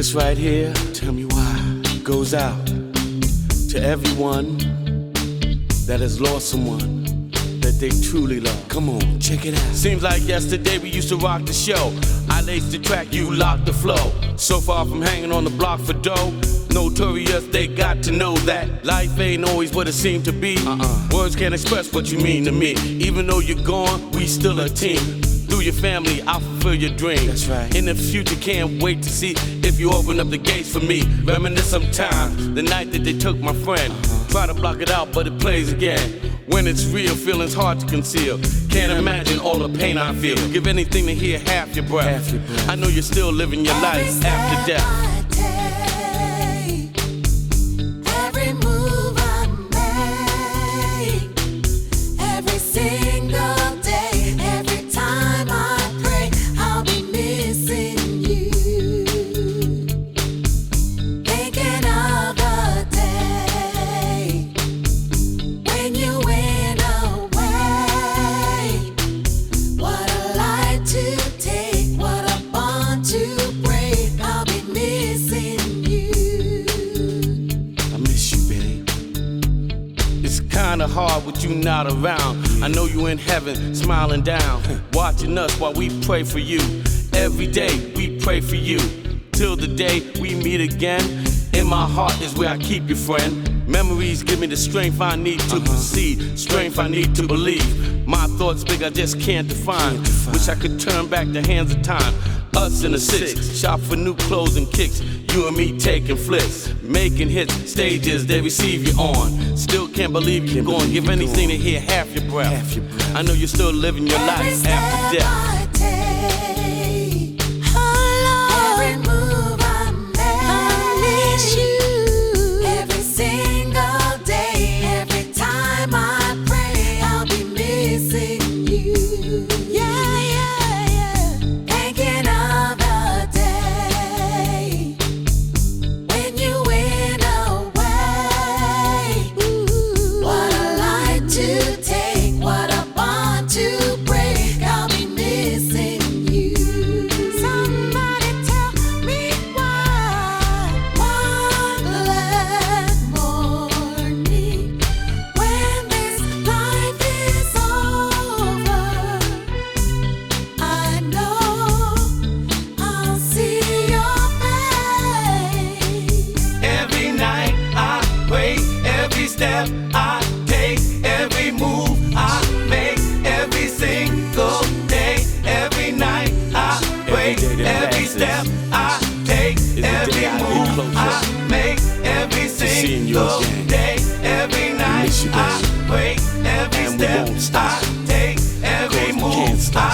This right here, tell me why, goes out to everyone that has lost someone that they truly love. Come on, check it out. Seems like yesterday we used to rock the show. I laced the track, you locked the flow. So far from hanging on the block for dough. Notorious, they got to know that life ain't always what it seemed to be. Uh-uh. Words can't express what you mean to me. Even though you're gone, we still a team. Through your family, I'll fulfill your dreams. That's right. In the future, can't wait to see if you open up the gates for me. Reminisce sometimes the night that they took my friend. Uh-huh. Try to block it out, but it plays again. When it's real, feeling's hard to conceal. Can't imagine all the pain I feel. Give anything to hear half your breath. Half your breath. I know you're still living your life after death. Kinda hard with you not around. I know you in heaven, smiling down, watching us while we pray for you. Every day we pray for you. Till the day we meet again. In my heart is where I keep you, friend. Memories give me the strength I need to uh-huh. proceed, strength I need to believe. My thoughts big, I just can't define. Can't define. Wish I could turn back the hands of time. Us in the six, shop for new clothes and kicks. You and me taking flicks, making hits, stages they receive you on. Still can't believe you're going. Give anything to hear half your breath. Half your breath. I know you're still living your life after death. you. I wait every and step we won't stop. I take every move. Can't stop.